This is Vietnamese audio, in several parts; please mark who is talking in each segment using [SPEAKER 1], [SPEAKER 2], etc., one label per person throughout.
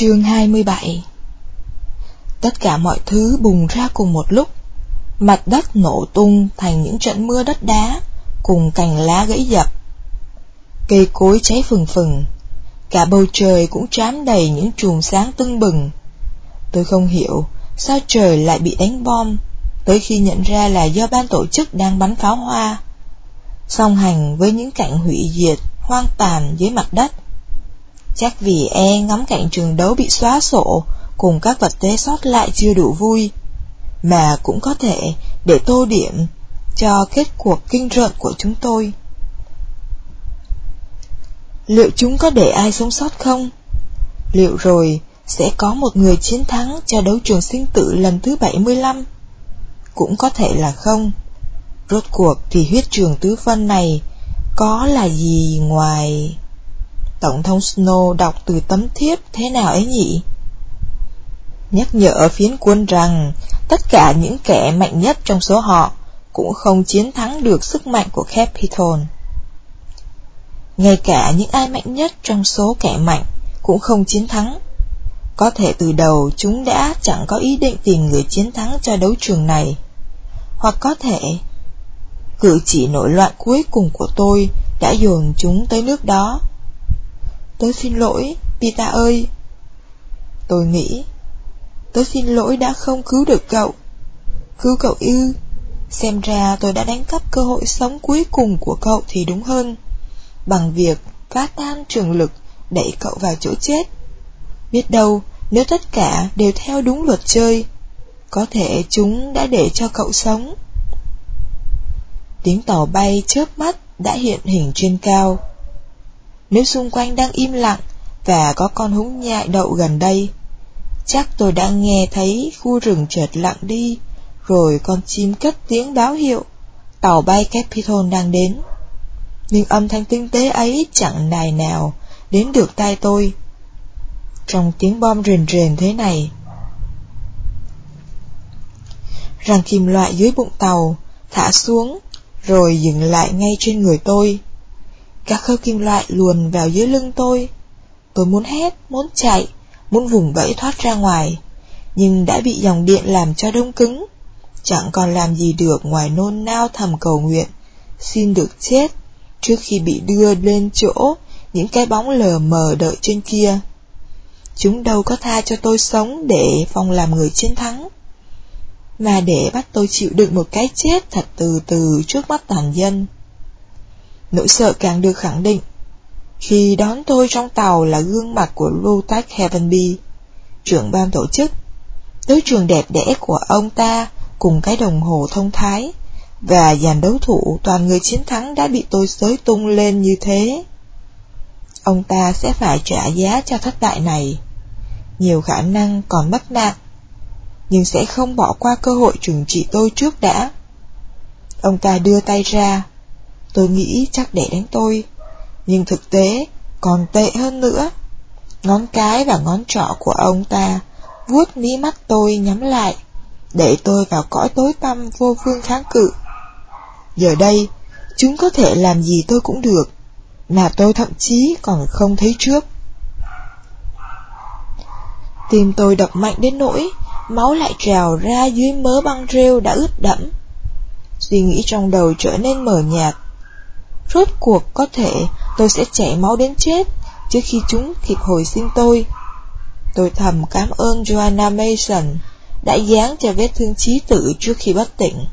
[SPEAKER 1] Chương 27 Tất cả mọi thứ bùng ra cùng một lúc. Mặt đất nổ tung thành những trận mưa đất đá Cùng cành lá gãy dập. Cây cối cháy phừng phừng. Cả bầu trời cũng trám đầy những chùm sáng tưng bừng. Tôi không hiểu sao trời lại bị đánh bom Tới khi nhận ra là do ban tổ chức đang bắn pháo hoa. Song hành với những cảnh hủy diệt, hoang tàn dưới mặt đất Chắc vì e ngắm cảnh trường đấu bị xóa sổ cùng các vật tế sót lại chưa đủ vui, mà cũng có thể để tô điểm cho kết cuộc kinh rợn của chúng tôi. Liệu chúng có để ai sống sót không? Liệu rồi sẽ có một người chiến thắng cho đấu trường sinh tử lần thứ 75? Cũng có thể là không. Rốt cuộc thì huyết trường tứ phân này có là gì ngoài... Tổng thống Snow đọc từ tấm thiếp thế nào ấy nhỉ? Nhắc nhở phiến quân rằng tất cả những kẻ mạnh nhất trong số họ cũng không chiến thắng được sức mạnh của Capitol. Ngay cả những ai mạnh nhất trong số kẻ mạnh cũng không chiến thắng. Có thể từ đầu chúng đã chẳng có ý định tìm người chiến thắng cho đấu trường này. Hoặc có thể, cử chỉ nổi loạn cuối cùng của tôi đã dồn chúng tới nước đó. Tôi xin lỗi, Pita ơi. Tôi nghĩ, tôi xin lỗi đã không cứu được cậu. Cứu cậu ư, xem ra tôi đã đánh cắp cơ hội sống cuối cùng của cậu thì đúng hơn, bằng việc phá tan trường lực đẩy cậu vào chỗ chết. Biết đâu, nếu tất cả đều theo đúng luật chơi, có thể chúng đã để cho cậu sống. Tiếng tàu bay chớp mắt đã hiện hình trên cao. Nếu xung quanh đang im lặng và có con húng nhại đậu gần đây, chắc tôi đã nghe thấy khu rừng chợt lặng đi, rồi con chim cất tiếng báo hiệu, tàu bay Capitol đang đến. Nhưng âm thanh tinh tế ấy chẳng đài nào đến được tai tôi. Trong tiếng bom rền rền thế này, Rằng kim loại dưới bụng tàu thả xuống rồi dừng lại ngay trên người tôi. Các khớp kim loại luồn vào dưới lưng tôi. Tôi muốn hét, muốn chạy, muốn vùng vẫy thoát ra ngoài, nhưng đã bị dòng điện làm cho đông cứng. Chẳng còn làm gì được ngoài nôn nao thầm cầu nguyện, xin được chết trước khi bị đưa lên chỗ những cái bóng lờ mờ đợi trên kia. Chúng đâu có tha cho tôi sống để phong làm người chiến thắng, mà để bắt tôi chịu đựng một cái chết thật từ từ trước mắt toàn dân. Nỗi sợ càng được khẳng định. Khi đón tôi trong tàu là gương mặt của Lutak Heavenby, trưởng ban tổ chức, tới trường đẹp đẽ của ông ta cùng cái đồng hồ thông thái, và dàn đấu thủ toàn người chiến thắng đã bị tôi xới tung lên như thế. Ông ta sẽ phải trả giá cho thất bại này. Nhiều khả năng còn mất mạng, nhưng sẽ không bỏ qua cơ hội trừng trị tôi trước đã. Ông ta đưa tay ra, Tôi nghĩ chắc để đánh tôi, nhưng thực tế còn tệ hơn nữa. Ngón cái và ngón trỏ của ông ta vuốt mí mắt tôi nhắm lại, để tôi vào cõi tối tăm vô phương kháng cự. Giờ đây, chúng có thể làm gì tôi cũng được, mà tôi thậm chí còn không thấy trước. Tim tôi đập mạnh đến nỗi, máu lại trào ra dưới mớ băng rêu đã ướt đẫm. Suy nghĩ trong đầu trở nên mờ nhạt, Rốt cuộc có thể tôi sẽ chảy máu đến chết trước khi chúng kịp hồi sinh tôi. Tôi thầm cảm ơn Joanna Mason đã dán cho vết thương chí tử trước khi bất tỉnh.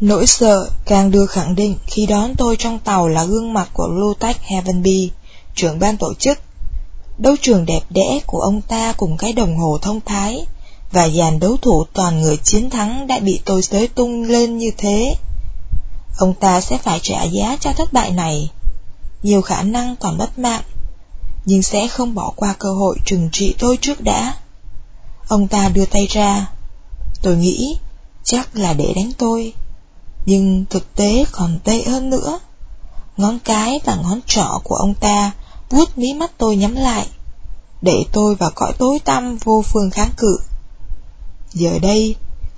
[SPEAKER 1] Nỗi sợ càng đưa khẳng định khi đón tôi trong tàu là gương mặt của Lutech Heavenby, trưởng ban tổ chức. Đấu trường đẹp đẽ của ông ta cùng cái đồng hồ thông thái và dàn đấu thủ toàn người chiến thắng đã bị tôi xới tung lên như thế. Ông ta sẽ phải trả giá cho thất bại này. Nhiều khả năng còn mất mạng, nhưng sẽ không bỏ qua cơ hội trừng trị tôi trước đã. Ông ta đưa tay ra. Tôi nghĩ chắc là để đánh tôi, nhưng thực tế còn tệ hơn nữa. Ngón cái và ngón trỏ của ông ta vuốt mí mắt tôi nhắm lại, để tôi vào cõi tối tăm vô phương kháng cự. Giờ đây,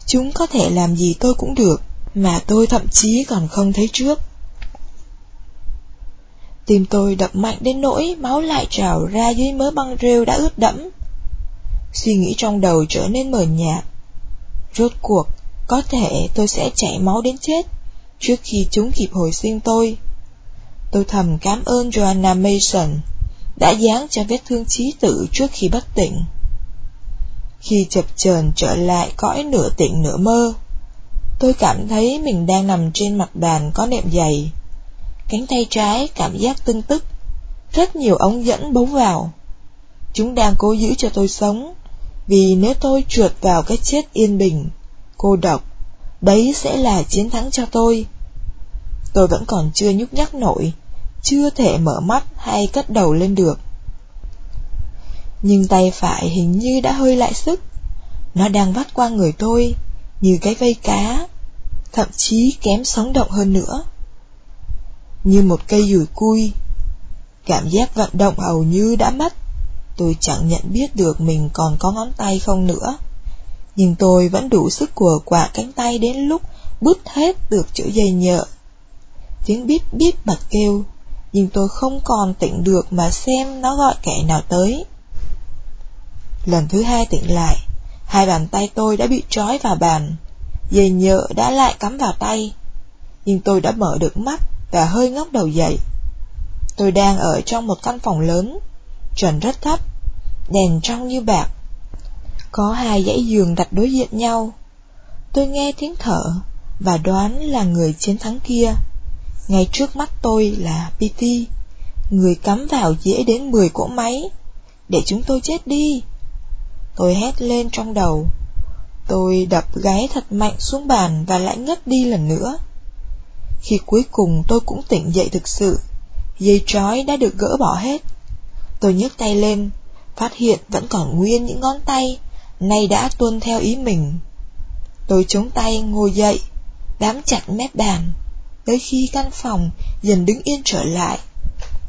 [SPEAKER 1] chúng có thể làm gì tôi cũng được mà tôi thậm chí còn không thấy trước. Tim tôi đập mạnh đến nỗi máu lại trào ra dưới mớ băng rêu đã ướt đẫm. Suy nghĩ trong đầu trở nên mờ nhạt. Rốt cuộc, có thể tôi sẽ chảy máu đến chết trước khi chúng kịp hồi sinh tôi. Tôi thầm cảm ơn Joanna Mason đã dán cho vết thương chí tử trước khi bất tỉnh. Khi chập chờn trở lại cõi nửa tỉnh nửa mơ, tôi cảm thấy mình đang nằm trên mặt bàn có nệm dày. Cánh tay trái cảm giác tưng tức, rất nhiều ống dẫn bấu vào. Chúng đang cố giữ cho tôi sống, vì nếu tôi trượt vào cái chết yên bình, cô độc, đấy sẽ là chiến thắng cho tôi. Tôi vẫn còn chưa nhúc nhắc nổi, chưa thể mở mắt hay cất đầu lên được. Nhưng tay phải hình như đã hơi lại sức, nó đang vắt qua người tôi, như cái vây cá, thậm chí kém sống động hơn nữa. Như một cây dùi cui, cảm giác vận động hầu như đã mất, tôi chẳng nhận biết được mình còn có ngón tay không nữa. Nhưng tôi vẫn đủ sức của quả cánh tay đến lúc bứt hết được chỗ dây nhợ. Tiếng bíp bíp bật kêu, nhưng tôi không còn tỉnh được mà xem nó gọi kẻ nào tới. Lần thứ hai tỉnh lại, hai bàn tay tôi đã bị trói vào bàn, dây nhựa đã lại cắm vào tay. Nhưng tôi đã mở được mắt và hơi ngóc đầu dậy. Tôi đang ở trong một căn phòng lớn, trần rất thấp, đèn trong như bạc. Có hai dãy giường đặt đối diện nhau. Tôi nghe tiếng thở và đoán là người chiến thắng kia. Ngay trước mắt tôi là PT, người cắm vào dễ đến 10 cỗ máy, để chúng tôi chết đi. Tôi hét lên trong đầu. Tôi đập gáy thật mạnh xuống bàn và lại ngất đi lần nữa. Khi cuối cùng tôi cũng tỉnh dậy thực sự, dây trói đã được gỡ bỏ hết. Tôi nhấc tay lên, phát hiện vẫn còn nguyên những ngón tay, nay đã tuân theo ý mình. Tôi chống tay ngồi dậy, bám chặt mép bàn tới khi căn phòng dần đứng yên trở lại.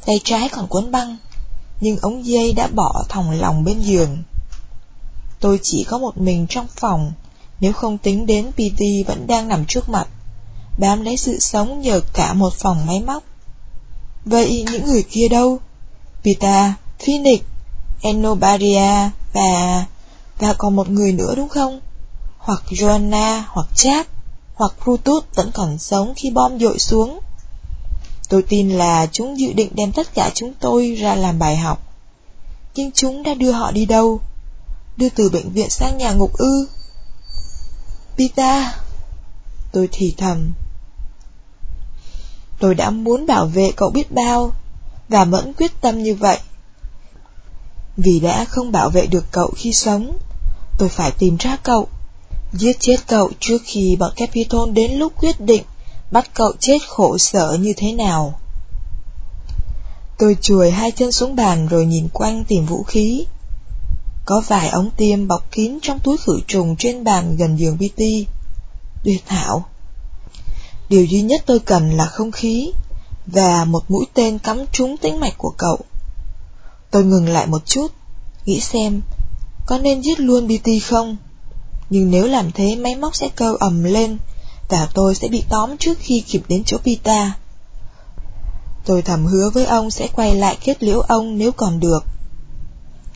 [SPEAKER 1] Tay trái còn cuốn băng, nhưng ống dây đã bỏ thòng lòng bên giường. Tôi chỉ có một mình trong phòng, nếu không tính đến PT vẫn đang nằm trước mặt, bám lấy sự sống nhờ cả một phòng máy móc. Vậy những người kia đâu? Pita, Phoenix, Enobaria và... và còn một người nữa đúng không? Hoặc Joanna, hoặc Jack hoặc Brutus vẫn còn sống khi bom dội xuống. Tôi tin là chúng dự định đem tất cả chúng tôi ra làm bài học. Nhưng chúng đã đưa họ đi đâu? Đưa từ bệnh viện sang nhà ngục ư? Pita! Tôi thì thầm. Tôi đã muốn bảo vệ cậu biết bao, và vẫn quyết tâm như vậy. Vì đã không bảo vệ được cậu khi sống, tôi phải tìm ra cậu giết chết cậu trước khi bọn Capitol đến lúc quyết định bắt cậu chết khổ sở như thế nào. Tôi chùi hai chân xuống bàn rồi nhìn quanh tìm vũ khí. Có vài ống tiêm bọc kín trong túi khử trùng trên bàn gần giường BT. Tuyệt hảo. Điều duy nhất tôi cần là không khí và một mũi tên cắm trúng tĩnh mạch của cậu. Tôi ngừng lại một chút, nghĩ xem có nên giết luôn BT không? nhưng nếu làm thế máy móc sẽ kêu ầm lên và tôi sẽ bị tóm trước khi kịp đến chỗ Pita. Tôi thầm hứa với ông sẽ quay lại kết liễu ông nếu còn được.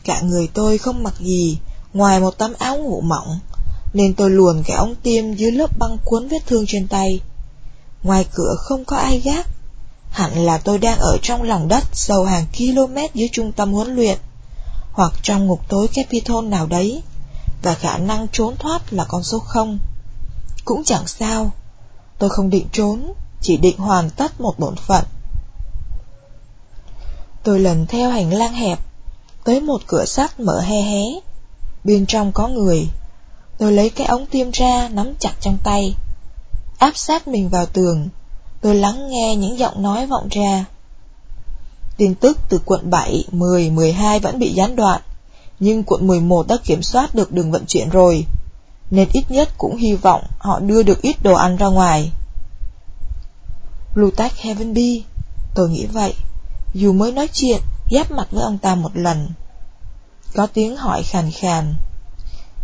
[SPEAKER 1] Cả người tôi không mặc gì ngoài một tấm áo ngủ mỏng, nên tôi luồn cái ống tiêm dưới lớp băng cuốn vết thương trên tay. Ngoài cửa không có ai gác, hẳn là tôi đang ở trong lòng đất sâu hàng km dưới trung tâm huấn luyện, hoặc trong ngục tối Capitol nào đấy và khả năng trốn thoát là con số không. Cũng chẳng sao, tôi không định trốn, chỉ định hoàn tất một bổn phận. Tôi lần theo hành lang hẹp, tới một cửa sắt mở hé hé. Bên trong có người. Tôi lấy cái ống tiêm ra nắm chặt trong tay. Áp sát mình vào tường, tôi lắng nghe những giọng nói vọng ra. Tin tức từ quận 7, 10, 12 vẫn bị gián đoạn nhưng quận 11 đã kiểm soát được đường vận chuyển rồi, nên ít nhất cũng hy vọng họ đưa được ít đồ ăn ra ngoài. Lutach Heavenby, tôi nghĩ vậy, dù mới nói chuyện, giáp mặt với ông ta một lần. Có tiếng hỏi khàn khàn.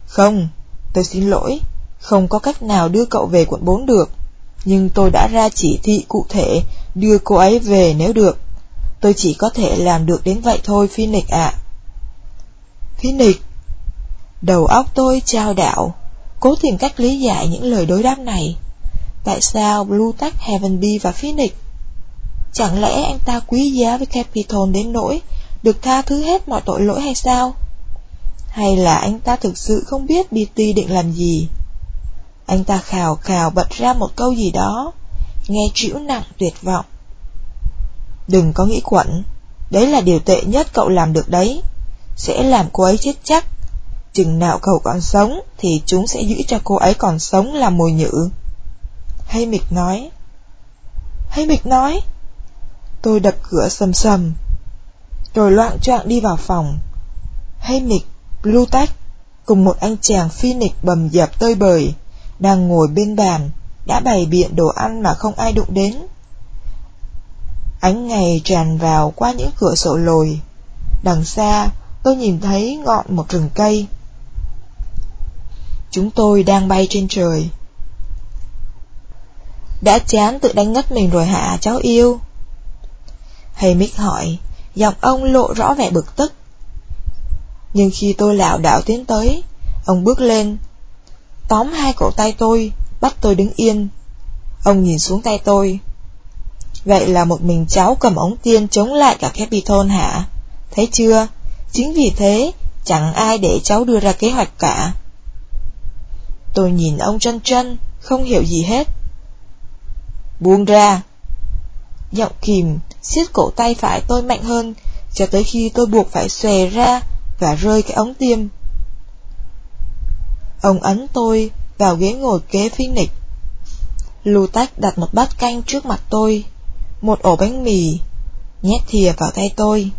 [SPEAKER 1] Không, tôi xin lỗi, không có cách nào đưa cậu về quận 4 được, nhưng tôi đã ra chỉ thị cụ thể đưa cô ấy về nếu được. Tôi chỉ có thể làm được đến vậy thôi Phoenix ạ. Phoenix Đầu óc tôi trao đảo, cố tìm cách lý giải những lời đối đáp này. Tại sao Blue Tech Heavenby và Phoenix? Chẳng lẽ anh ta quý giá với Capitol đến nỗi được tha thứ hết mọi tội lỗi hay sao? Hay là anh ta thực sự không biết BT định làm gì? Anh ta khào khào bật ra một câu gì đó, nghe trĩu nặng tuyệt vọng. Đừng có nghĩ quẩn, đấy là điều tệ nhất cậu làm được đấy, sẽ làm cô ấy chết chắc. Chừng nào cậu còn sống thì chúng sẽ giữ cho cô ấy còn sống làm mồi nhử. Hay Mịch nói. Hay Mịch nói. Tôi đập cửa sầm sầm, rồi loạn choạng đi vào phòng. Hay Mịch, Blue Tech, cùng một anh chàng Phoenix bầm dập tơi bời, đang ngồi bên bàn, đã bày biện đồ ăn mà không ai đụng đến. Ánh ngày tràn vào qua những cửa sổ lồi. Đằng xa, tôi nhìn thấy ngọn một rừng cây. Chúng tôi đang bay trên trời. Đã chán tự đánh ngất mình rồi hả cháu yêu? Hay hỏi, giọng ông lộ rõ vẻ bực tức. Nhưng khi tôi lảo đảo tiến tới, ông bước lên, tóm hai cổ tay tôi, bắt tôi đứng yên. Ông nhìn xuống tay tôi. Vậy là một mình cháu cầm ống tiên chống lại cả Capitol hả? Thấy chưa? Chính vì thế, chẳng ai để cháu đưa ra kế hoạch cả. Tôi nhìn ông chân chân, không hiểu gì hết. Buông ra. Giọng kìm, siết cổ tay phải tôi mạnh hơn, cho tới khi tôi buộc phải xòe ra và rơi cái ống tiêm. Ông ấn tôi vào ghế ngồi kế Phoenix. Lưu Tách đặt một bát canh trước mặt tôi, một ổ bánh mì, nhét thìa vào tay tôi.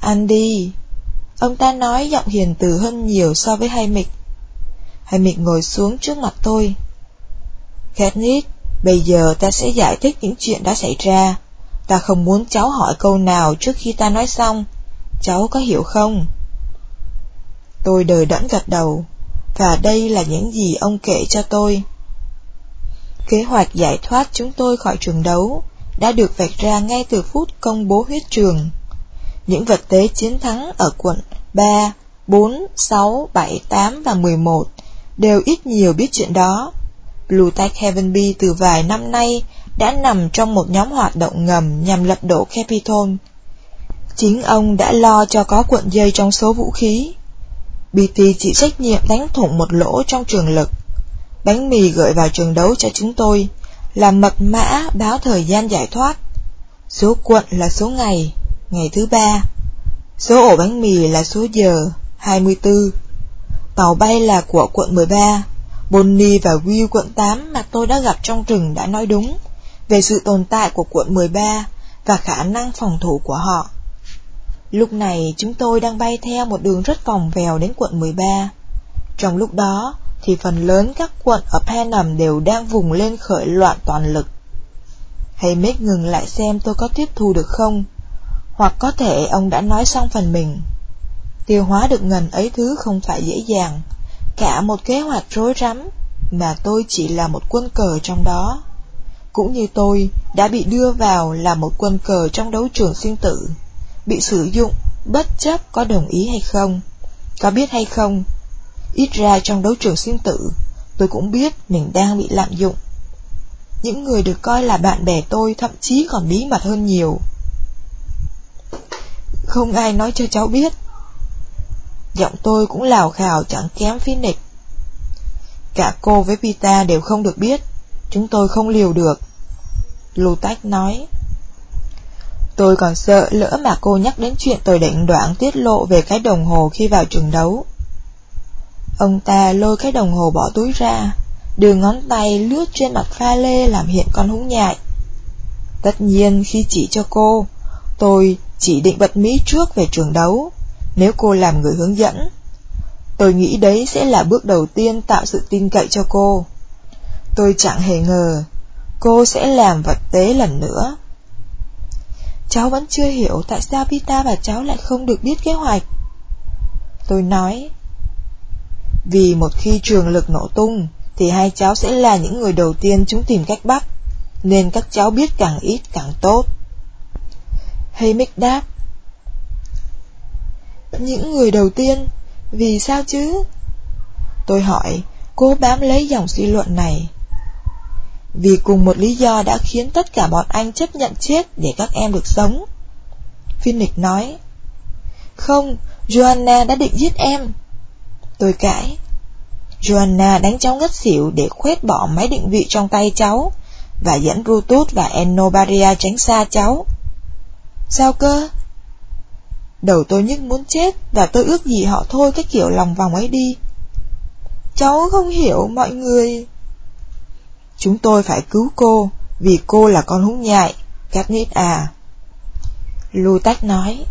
[SPEAKER 1] Ăn đi. Ông ta nói giọng hiền từ hơn nhiều so với hai mịch. Hai mịch ngồi xuống trước mặt tôi. Katniss, bây giờ ta sẽ giải thích những chuyện đã xảy ra. Ta không muốn cháu hỏi câu nào trước khi ta nói xong. Cháu có hiểu không? Tôi đời đẫn gật đầu, và đây là những gì ông kể cho tôi. Kế hoạch giải thoát chúng tôi khỏi trường đấu đã được vạch ra ngay từ phút công bố huyết trường. Những vật tế chiến thắng ở quận 3, 4, 6, 7, 8 và 11 đều ít nhiều biết chuyện đó. Blue Tech Heaven Heavenby từ vài năm nay đã nằm trong một nhóm hoạt động ngầm nhằm lật đổ Capitol. Chính ông đã lo cho có cuộn dây trong số vũ khí. BT chịu trách nhiệm đánh thủng một lỗ trong trường lực. Bánh mì gửi vào trường đấu cho chúng tôi là mật mã báo thời gian giải thoát. Số cuộn là số ngày, ngày thứ ba. Số ổ bánh mì là số giờ, 24. Tàu bay là của quận 13. Bonnie và Will quận 8 mà tôi đã gặp trong rừng đã nói đúng về sự tồn tại của quận 13 và khả năng phòng thủ của họ. Lúc này chúng tôi đang bay theo một đường rất vòng vèo đến quận 13. Trong lúc đó thì phần lớn các quận ở Panem đều đang vùng lên khởi loạn toàn lực. Hay mết ngừng lại xem tôi có tiếp thu được không, hoặc có thể ông đã nói xong phần mình. Tiêu hóa được ngần ấy thứ không phải dễ dàng, cả một kế hoạch rối rắm, mà tôi chỉ là một quân cờ trong đó. Cũng như tôi đã bị đưa vào là một quân cờ trong đấu trường sinh tử bị sử dụng bất chấp có đồng ý hay không, có biết hay không. Ít ra trong đấu trường sinh tử, tôi cũng biết mình đang bị lạm dụng. Những người được coi là bạn bè tôi thậm chí còn bí mật hơn nhiều. Không ai nói cho cháu biết. Giọng tôi cũng lào khào chẳng kém Phoenix. Cả cô với Pita đều không được biết, chúng tôi không liều được. Lutách nói. Tôi còn sợ lỡ mà cô nhắc đến chuyện tôi định đoạn tiết lộ về cái đồng hồ khi vào trường đấu. Ông ta lôi cái đồng hồ bỏ túi ra, đường ngón tay lướt trên mặt pha lê làm hiện con húng nhại. Tất nhiên khi chỉ cho cô, tôi chỉ định bật mí trước về trường đấu, nếu cô làm người hướng dẫn. Tôi nghĩ đấy sẽ là bước đầu tiên tạo sự tin cậy cho cô. Tôi chẳng hề ngờ, cô sẽ làm vật tế lần nữa. Cháu vẫn chưa hiểu tại sao Pita và cháu lại không được biết kế hoạch. Tôi nói, vì một khi trường lực nổ tung, thì hai cháu sẽ là những người đầu tiên chúng tìm cách bắt, nên các cháu biết càng ít càng tốt. Haymick đáp. Những người đầu tiên, vì sao chứ? Tôi hỏi, cố bám lấy dòng suy luận này. Vì cùng một lý do đã khiến tất cả bọn anh chấp nhận chết để các em được sống. Phoenix nói, Không, Joanna đã định giết em. Tôi cãi, Joanna đánh cháu ngất xỉu để khuét bỏ máy định vị trong tay cháu và dẫn Brutus và Enobaria tránh xa cháu. Sao cơ? Đầu tôi nhức muốn chết và tôi ước gì họ thôi cái kiểu lòng vòng ấy đi. Cháu không hiểu mọi người. Chúng tôi phải cứu cô vì cô là con húng nhại, Katniss à. Lutak nói.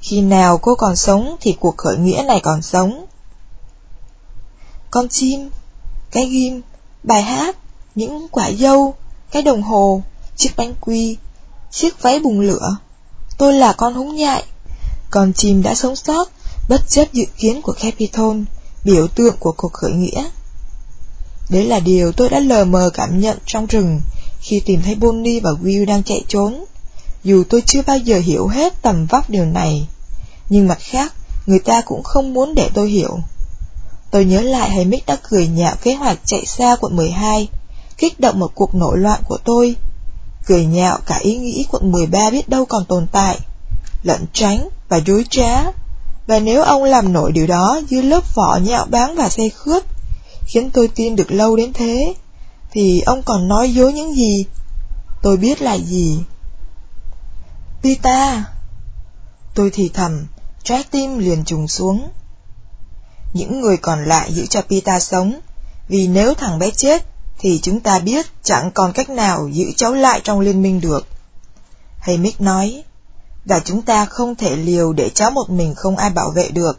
[SPEAKER 1] Khi nào cô còn sống thì cuộc khởi nghĩa này còn sống. Con chim, cái ghim, bài hát, những quả dâu, cái đồng hồ, chiếc bánh quy, chiếc váy bùng lửa. Tôi là con húng nhại. Con chim đã sống sót, bất chấp dự kiến của Capitol, biểu tượng của cuộc khởi nghĩa. Đấy là điều tôi đã lờ mờ cảm nhận trong rừng khi tìm thấy Bonnie và Will đang chạy trốn. Dù tôi chưa bao giờ hiểu hết tầm vóc điều này, nhưng mặt khác, người ta cũng không muốn để tôi hiểu. Tôi nhớ lại Haymick đã cười nhạo kế hoạch chạy xa quận 12, kích động một cuộc nổi loạn của tôi. Cười nhạo cả ý nghĩ quận 13 biết đâu còn tồn tại, lẩn tránh và dối trá. Và nếu ông làm nổi điều đó dưới lớp vỏ nhạo báng và xe khướt, khiến tôi tin được lâu đến thế, thì ông còn nói dối những gì? Tôi biết là gì? Pita! Tôi thì thầm, trái tim liền trùng xuống. Những người còn lại giữ cho Pita sống, vì nếu thằng bé chết, thì chúng ta biết chẳng còn cách nào giữ cháu lại trong liên minh được. Haymick nói, và chúng ta không thể liều để cháu một mình không ai bảo vệ được.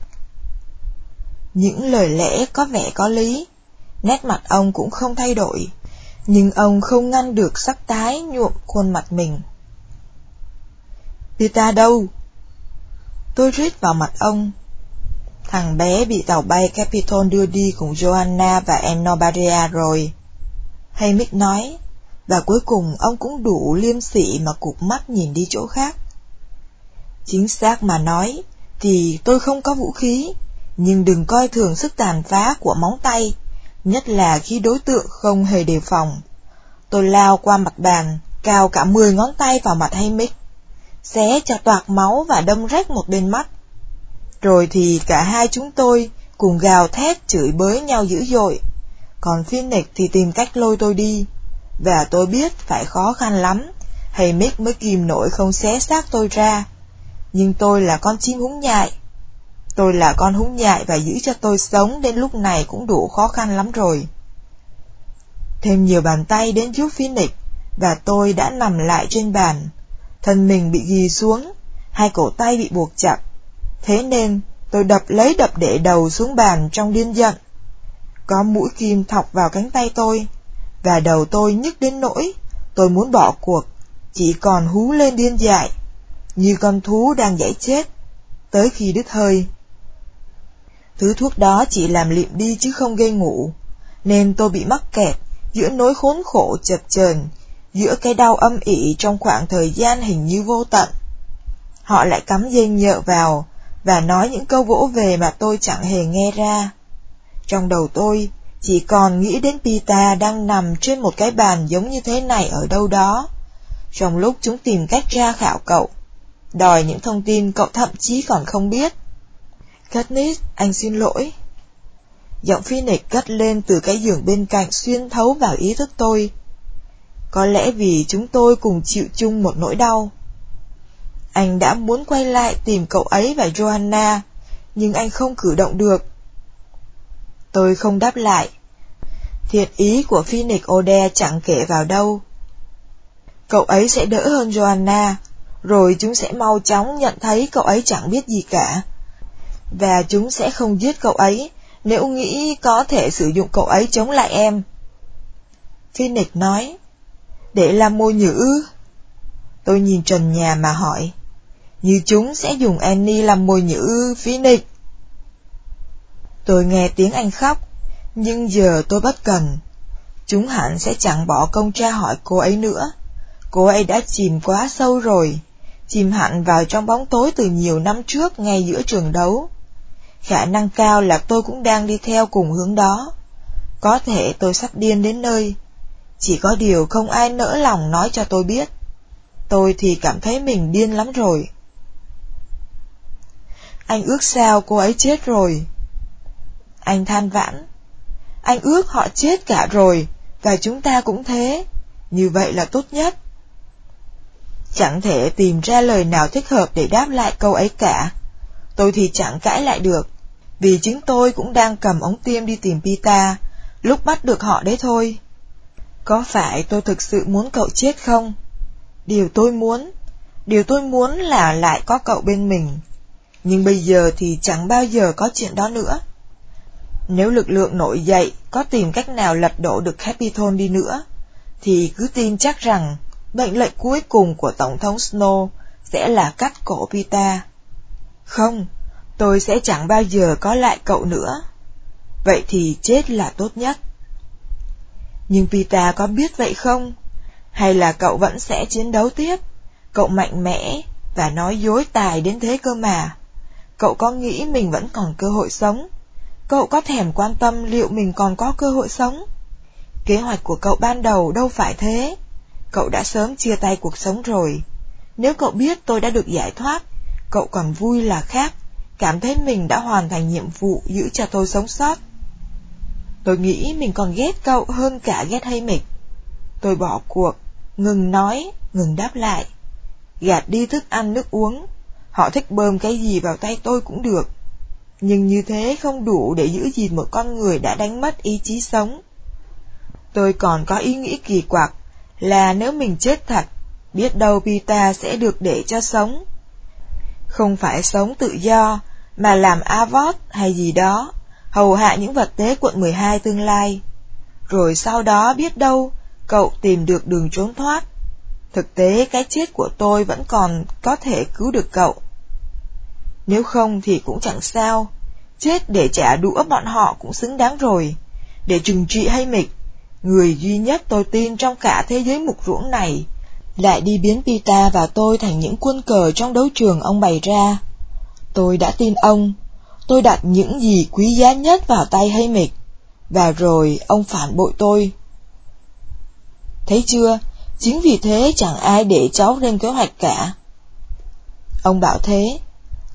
[SPEAKER 1] Những lời lẽ có vẻ có lý, nét mặt ông cũng không thay đổi, nhưng ông không ngăn được sắc tái nhuộm khuôn mặt mình. Pita đâu? Tôi rít vào mặt ông. Thằng bé bị tàu bay Capitol đưa đi cùng Joanna và Enobaria rồi hay mít nói, và cuối cùng ông cũng đủ liêm sỉ mà cụp mắt nhìn đi chỗ khác. Chính xác mà nói, thì tôi không có vũ khí, nhưng đừng coi thường sức tàn phá của móng tay, nhất là khi đối tượng không hề đề phòng. Tôi lao qua mặt bàn, cào cả mười ngón tay vào mặt Hay Haymick, xé cho toạc máu và đâm rách một bên mắt. Rồi thì cả hai chúng tôi cùng gào thét chửi bới nhau dữ dội, còn Phoenix thì tìm cách lôi tôi đi. Và tôi biết phải khó khăn lắm, hay Mick mới kìm nổi không xé xác tôi ra. Nhưng tôi là con chim húng nhại. Tôi là con húng nhại và giữ cho tôi sống đến lúc này cũng đủ khó khăn lắm rồi. Thêm nhiều bàn tay đến giúp Phoenix, và tôi đã nằm lại trên bàn. Thân mình bị ghi xuống, hai cổ tay bị buộc chặt. Thế nên, tôi đập lấy đập để đầu xuống bàn trong điên giận. Có mũi kim thọc vào cánh tay tôi, và đầu tôi nhức đến nỗi, tôi muốn bỏ cuộc, chỉ còn hú lên điên dại, như con thú đang giải chết, tới khi đứt hơi. Thứ thuốc đó chỉ làm liệm đi chứ không gây ngủ, nên tôi bị mắc kẹt giữa nỗi khốn khổ chập chờn, giữa cái đau âm ỉ trong khoảng thời gian hình như vô tận. Họ lại cắm dây nhợ vào và nói những câu vỗ về mà tôi chẳng hề nghe ra. Trong đầu tôi, chỉ còn nghĩ đến Pita đang nằm trên một cái bàn giống như thế này ở đâu đó. Trong lúc chúng tìm cách ra khảo cậu, đòi những thông tin cậu thậm chí còn không biết. Katniss, anh xin lỗi. Giọng Phoenix cất lên từ cái giường bên cạnh xuyên thấu vào ý thức tôi. Có lẽ vì chúng tôi cùng chịu chung một nỗi đau. Anh đã muốn quay lại tìm cậu ấy và Johanna, nhưng anh không cử động được Tôi không đáp lại. Thiệt ý của Phoenix Ode chẳng kể vào đâu. Cậu ấy sẽ đỡ hơn Joanna, rồi chúng sẽ mau chóng nhận thấy cậu ấy chẳng biết gì cả. Và chúng sẽ không giết cậu ấy nếu nghĩ có thể sử dụng cậu ấy chống lại em. Phoenix nói, để làm môi nhữ? Tôi nhìn trần nhà mà hỏi, như chúng sẽ dùng Annie làm môi nhữ Phoenix? Tôi nghe tiếng anh khóc, nhưng giờ tôi bất cần. Chúng hẳn sẽ chẳng bỏ công tra hỏi cô ấy nữa. Cô ấy đã chìm quá sâu rồi, chìm hẳn vào trong bóng tối từ nhiều năm trước ngay giữa trường đấu. Khả năng cao là tôi cũng đang đi theo cùng hướng đó. Có thể tôi sắp điên đến nơi. Chỉ có điều không ai nỡ lòng nói cho tôi biết. Tôi thì cảm thấy mình điên lắm rồi. Anh ước sao cô ấy chết rồi. Anh than vãn. Anh ước họ chết cả rồi, và chúng ta cũng thế. Như vậy là tốt nhất. Chẳng thể tìm ra lời nào thích hợp để đáp lại câu ấy cả. Tôi thì chẳng cãi lại được, vì chính tôi cũng đang cầm ống tiêm đi tìm Pita, lúc bắt được họ đấy thôi. Có phải tôi thực sự muốn cậu chết không? Điều tôi muốn, điều tôi muốn là lại có cậu bên mình. Nhưng bây giờ thì chẳng bao giờ có chuyện đó nữa. Nếu lực lượng nổi dậy có tìm cách nào lật đổ được Capitol đi nữa, thì cứ tin chắc rằng mệnh lệnh cuối cùng của Tổng thống Snow sẽ là cắt cổ Pita. Không, tôi sẽ chẳng bao giờ có lại cậu nữa. Vậy thì chết là tốt nhất. Nhưng Pita có biết vậy không? Hay là cậu vẫn sẽ chiến đấu tiếp? Cậu mạnh mẽ và nói dối tài đến thế cơ mà. Cậu có nghĩ mình vẫn còn cơ hội sống? Cậu có thèm quan tâm liệu mình còn có cơ hội sống? Kế hoạch của cậu ban đầu đâu phải thế. Cậu đã sớm chia tay cuộc sống rồi. Nếu cậu biết tôi đã được giải thoát, cậu còn vui là khác, cảm thấy mình đã hoàn thành nhiệm vụ giữ cho tôi sống sót. Tôi nghĩ mình còn ghét cậu hơn cả ghét hay mịch. Tôi bỏ cuộc, ngừng nói, ngừng đáp lại. Gạt đi thức ăn nước uống, họ thích bơm cái gì vào tay tôi cũng được. Nhưng như thế không đủ để giữ gìn một con người đã đánh mất ý chí sống. Tôi còn có ý nghĩ kỳ quặc là nếu mình chết thật, biết đâu Pita sẽ được để cho sống. Không phải sống tự do, mà làm avot hay gì đó, hầu hạ những vật tế quận 12 tương lai. Rồi sau đó biết đâu, cậu tìm được đường trốn thoát. Thực tế cái chết của tôi vẫn còn có thể cứu được cậu. Nếu không thì cũng chẳng sao, chết để trả đũa bọn họ cũng xứng đáng rồi, để trừng trị hay mịch, người duy nhất tôi tin trong cả thế giới mục ruỗng này, lại đi biến Pita và tôi thành những quân cờ trong đấu trường ông bày ra. Tôi đã tin ông, tôi đặt những gì quý giá nhất vào tay hay mịch, và rồi ông phản bội tôi. Thấy chưa, chính vì thế chẳng ai để cháu lên kế hoạch cả. Ông bảo thế,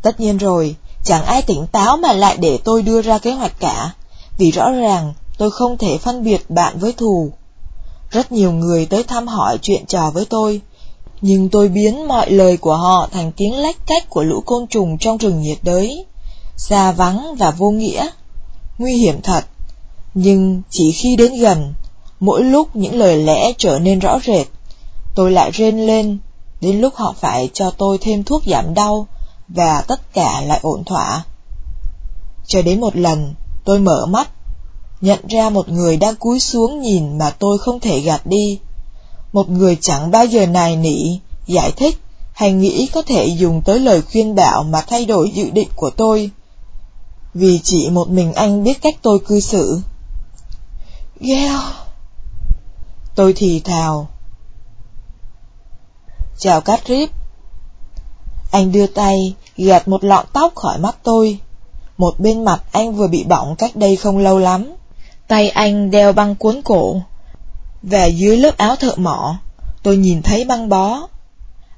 [SPEAKER 1] tất nhiên rồi, chẳng ai tỉnh táo mà lại để tôi đưa ra kế hoạch cả, vì rõ ràng tôi không thể phân biệt bạn với thù. Rất nhiều người tới thăm hỏi chuyện trò với tôi, nhưng tôi biến mọi lời của họ thành tiếng lách cách của lũ côn trùng trong rừng nhiệt đới, xa vắng và vô nghĩa, nguy hiểm thật. Nhưng chỉ khi đến gần, mỗi lúc những lời lẽ trở nên rõ rệt, tôi lại rên lên, đến lúc họ phải cho tôi thêm thuốc giảm đau, và tất cả lại ổn thỏa. Cho đến một lần, tôi mở mắt nhận ra một người đang cúi xuống nhìn mà tôi không thể gạt đi. Một người chẳng bao giờ nài nỉ, giải thích hay nghĩ có thể dùng tới lời khuyên bảo mà thay đổi dự định của tôi. Vì chỉ một mình anh biết cách tôi cư xử. Gheo! Tôi thì thào. Chào Catherine. Anh đưa tay, gạt một lọn tóc khỏi mắt tôi. Một bên mặt anh vừa bị bỏng cách đây không lâu lắm. Tay anh đeo băng cuốn cổ, và dưới lớp áo thợ mỏ, tôi nhìn thấy băng bó.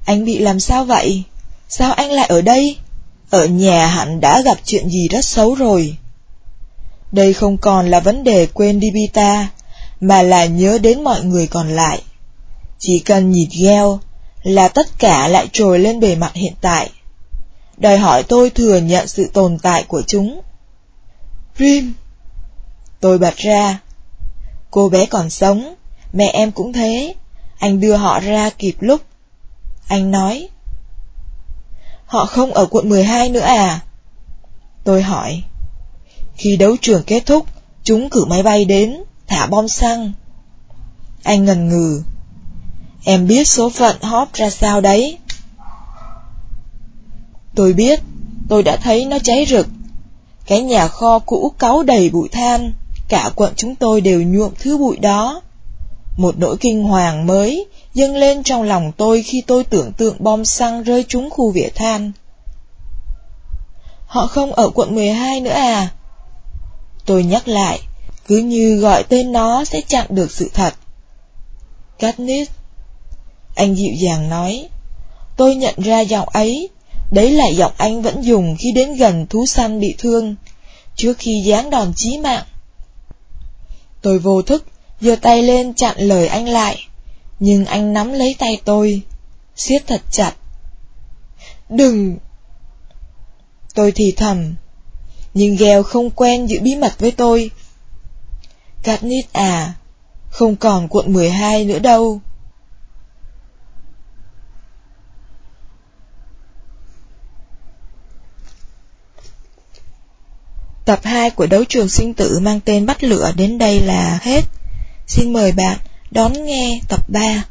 [SPEAKER 1] Anh bị làm sao vậy? Sao anh lại ở đây? Ở nhà hẳn đã gặp chuyện gì rất xấu rồi. Đây không còn là vấn đề quên đi Bita, mà là nhớ đến mọi người còn lại. Chỉ cần nhịt gheo là tất cả lại trồi lên bề mặt hiện tại. Đòi hỏi tôi thừa nhận sự tồn tại của chúng. Rim Tôi bật ra. Cô bé còn sống, mẹ em cũng thế, anh đưa họ ra kịp lúc. Anh nói. Họ không ở quận 12 nữa à? Tôi hỏi. Khi đấu trường kết thúc, chúng cử máy bay đến, thả bom xăng. Anh ngần ngừ. Em biết số phận Hop ra sao đấy. Tôi biết, tôi đã thấy nó cháy rực. Cái nhà kho cũ cáu đầy bụi than, cả quận chúng tôi đều nhuộm thứ bụi đó. Một nỗi kinh hoàng mới dâng lên trong lòng tôi khi tôi tưởng tượng bom xăng rơi trúng khu vỉa than. Họ không ở quận 12 nữa à? Tôi nhắc lại, cứ như gọi tên nó sẽ chặn được sự thật. Katniss anh dịu dàng nói, tôi nhận ra giọng ấy, đấy là giọng anh vẫn dùng khi đến gần thú săn bị thương, trước khi giáng đòn chí mạng. Tôi vô thức, giơ tay lên chặn lời anh lại, nhưng anh nắm lấy tay tôi, siết thật chặt. Đừng! Tôi thì thầm, nhưng Gheo không quen giữ bí mật với tôi. Katniss à, không còn quận 12 nữa đâu. Tập 2 của đấu trường sinh tử mang tên Bắt lửa đến đây là hết. Xin mời bạn đón nghe tập 3.